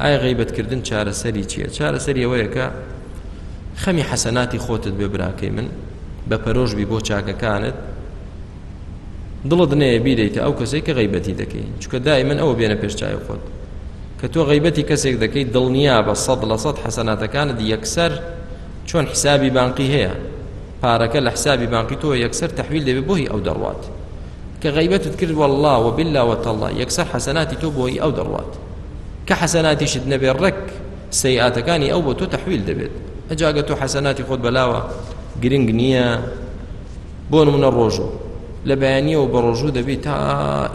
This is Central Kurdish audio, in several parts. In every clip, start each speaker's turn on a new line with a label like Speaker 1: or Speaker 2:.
Speaker 1: ئایا غیبەتکردن چارەسەری چییە چارەسەری ئەوەیە کە خەمی حەسەناتی خۆتت بێ براکەی من بە پەرۆش بی بۆ چاکەکانت دڵت نەیە بیدەیتە ئەو کەسێک کە غیبەتی دەکەی چکە دای من ئەوە بێنە پێشچوی خۆت کە تۆ غیبەتی کەسێک دەکەی دڵنیا بە سەد لە سەد حەسەناتەکانت یەکسەر چۆن حسابی بانقی هەیە پارەکە لە حسابی بانقی تۆ یەکسەر تحویل دەبێت بۆی ئەو دەڕوات کە غیبەتت کرد واللە وباللە وتاللە یەکسەر حەسەناتی تۆ بۆی ئەو دەڕوات کە حەسەناتیشت نەبێت ڕێک سەیئاتەکانی ئەو بۆ تۆ تەحویل دەبێت ئەجاگە تۆ حەسەناتی خۆت بەلاوە گرنگ نییە بۆ نمونە ڕۆژوو لە بەیانیەوە بە ڕۆژوو دەبێت تا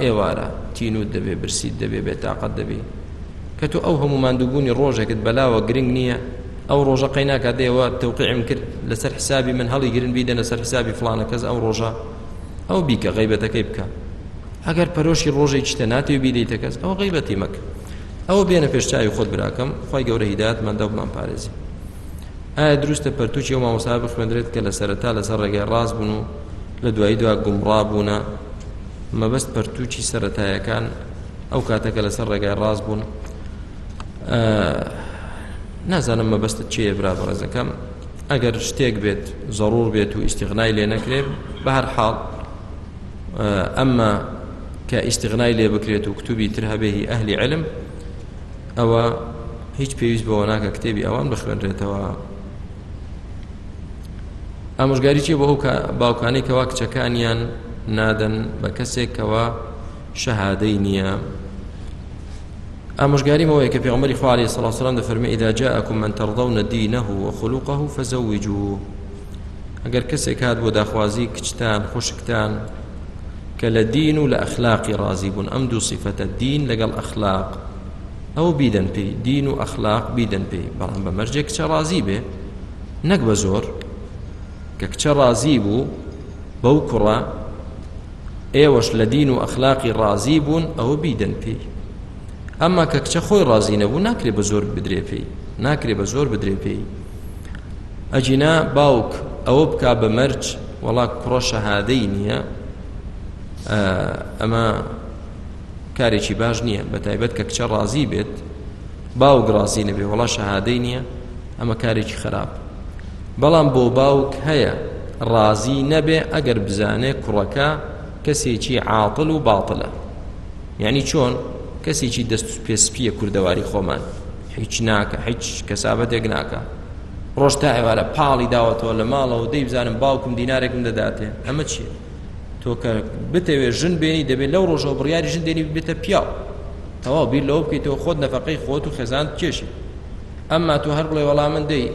Speaker 1: ئێوارە تینوت دەبێت برسیت دەبێت بێت تااقەت دەبێت کە تۆ ئەو هەموو مادووبوونی ڕۆژێکت بەلاوە گرنگ نییە ئەو ڕۆژە قەیناکە دێوە تەوقعیم کرد لەسەر حسابی من هەڵی گرن بیدەنە سەر حسابی فلانە کەس ئەو ڕۆژە ئەو بیکە غیبەتەکەی بکە ئەگەر پەرۆشی ڕۆژێک شتە ناتی و بیدەیتە کەس ئەو غیبەتی مەکە ئەو بێنە پێش چاوی خۆت براکەم خی گەورە هیدات مەندە بمان پارێزی ئایا دروستە پەرتوچی و مامۆسا بخوێندرێت کە لە سەرەتا لەسەر ڕێگای ڕاست بوون و لە دوایی دوا گومڕا بوونە مەبەست پەرتوچی سەتایەکان ئەو کاتەکە لەسەر ڕێگای ڕاست بوون نازانم مەبەستت چیە برا بەڕێزەکەم ئەگەر شتێک بێت زەڕور بێت و ئیسیغنای لێ نەکرێت بە هەر حاڵ ئەمە کە ئیسیغنای لێ بکرێت و کتوبی تر هەبێهی ئەهلی علم ئەوە هیچ پێویست بەوە ناکە کتێبی ئەوان بخوێنرێتەوە ئامۆژگاری چیە بۆ ئەو باوکانەی کەوا کچەکانیان نادەن بە کەسێکەوە شەهادەی نییە ئامۆژگاری بەوەیە کە پێغمبەری خوا علیه الصلاة والسلام دەفەرمی اذا جاءكم من ترضون دينه وخلقه فزوجوه ئەگەر کەسێک هات بۆ داخوازی کچتان خوشکتان کە لە دین و لە ئەخلاقی ڕازی بوون ئەم دوو سیفەتە دین لەگەڵ ئەخلاق ئەو بیدەن پێی دین و ئەخلاق بیدەن پێی بەڵام بە مەرجێک کچە ڕازی بێ نەک بە زۆر کە کچە ڕازی بوو بەو کوڕە ئێوەش لە دین و ئەخلاقی ڕازی بوون ئەوە بیدەن پێی ئەمما کە کچە خۆی ڕازی نەبوو ناکرێ بە زۆر بدرێ پێی ناکرێ بە زۆر بدرێ پێی ئەجینا باوک ئەوە بکا بە مەرج وەڵا کوڕە شەهادەی نییە ئەمە کارێکی باش نییە بە تایبەت کە کچە ڕازی بێت باوک ڕازی نەبێ وەڵا شەهادەی نییە ئەمە کارێکی خەراپە بەڵام بۆ باوک هەیە ڕازی نەبێ ئەگەر بزانێ کوڕەکە کەسێکی عاتڵ و باطلە یعنی چۆن کەسێکی دەست پێسپیە کوردەواری خۆمان هیچ ناکە هیچ کەسابەتێک ناکە ڕۆژ تا ئێوارە پاڵی داوەتەوە لە ماڵەوە دەی بزانم باوکم دینارێکم دەداتێ ئەمە چییە تۆ کە بتەوێ ژن بێنی دەبێت لەو ڕۆژەوە بڕیاری ژن دێنی بێتە پیاو تەواو بیر لەوە بکەیتەوە خۆت نەفقەی خۆت و خێزان کێشی ئەمما تۆ هەر بڵێ وەڵا من دەی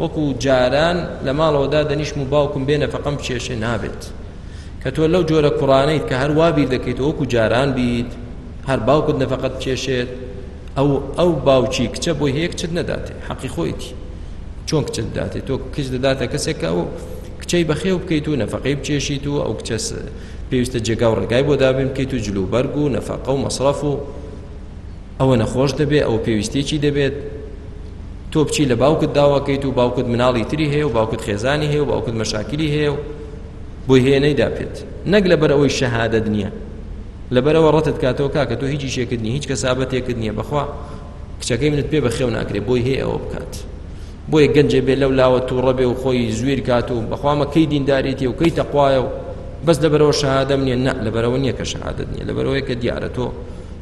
Speaker 1: وەکو جاران لە ماڵەوە دادەنیشم و باوکم بێ نەفەقەم بچێشێ نابێت کە تۆ لەو جۆرە کوڕانەیت کە هەر وا بیر دەکەیت وەکو جاران بیت هەر باوکت نەفەقەت بچێشێت ئەو ئەو باوکی کچە بۆی هەیە کچت نەداتێ حەقی خۆیتی چۆن کچت داتێ تۆ کچ دەداتە کەسێک ئەو کچەی بەخێو بکەیت و نەفەقەی بچێشیت و ئەو کچە پێویستە جێگا و ڕێگای بۆ دابین بکەیت و جلوبەرگ و نەفەقە و مەسرەف و ئەوە نەخۆش دەبێت ئەو پێویستێکی دەبێت تۆ بچی لە باوکت داواکەیت و باوکت مناڵی تری هەیە و باوکت خێزانی هەیە و باوکت مەشاکری هەیە و بۆی هەیە نەیدا پێت نەک لەبەر ئەوەی شەهادەت نییە لەبەرەوە ڕەتت کاتەوە کاکە تۆ هیچی شێکرد نیە هیچ کەسابەتێکت نییە بەخوا کچەکەی منت پێ بەخێو ناکرێت بۆی هەیە ئەوە بکات بۆیە گەنجێ بێ لەو لاوە تووڕە بێ و خۆی زوێر کات و بەخوامە کەی دیندارێتی و کەی تەخوایە و بەس لەبەرەوە شەهادەم نیە نە لەبەرەوە نییە کە شەهادت نیە لەبەرەوەی کە دیارە تۆ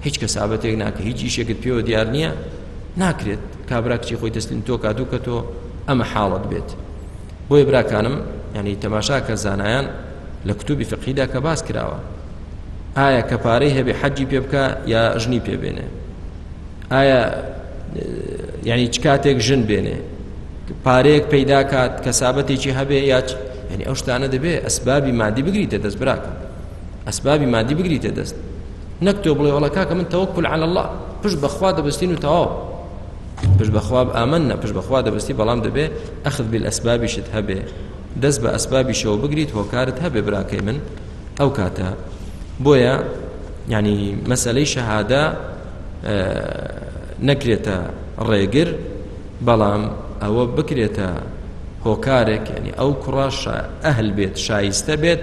Speaker 1: هیچ کەسابەتێک ناکە هیچ ئیشێکت پێوە دیار نییە ناکرێت کابرا کچی خۆی تەسلیم تۆ کاتوو کە تۆ ئەمە حاڵت بێت بۆیە براکانم یعنی تەماشا کە زانایان لە کتوبی فقیدا کە باس کراوە ئایا کە پارەی هەبێ حەجی پێ بکە یا ژنی پێ بێنێ ئایا یعنی چ کاتێک ژن بێنێ پارەیەک پەیدا کات کە سابەتێکی هەبێ یا یعنی ئەو شتانە دەبێ ئەسبابی مادی بگریتە دەست براکە ئەسبابی مادی بگریتە دەست نەک تۆ بڵێ وڵا کاکە من تەوەکل علی الله پشت بەخوا دەبستین و تەواو پشت بەخوا ئامن نە پشت بەخوا دەبستی بەڵام دەبێ ئەخذ بیل ئەسبابیشت هەبێ دەست بە ئەسبابیشەوە بگریت هۆکارت هەبێ براکەی من ئەو کاتە بۆیە ینی مەسلەی شەهادە نەکرێتە ڕێگر بەڵام ئەوە بکرێتە هۆکارێک ینی ئەو کوڕاشە ئەهل بێت شایستە بێت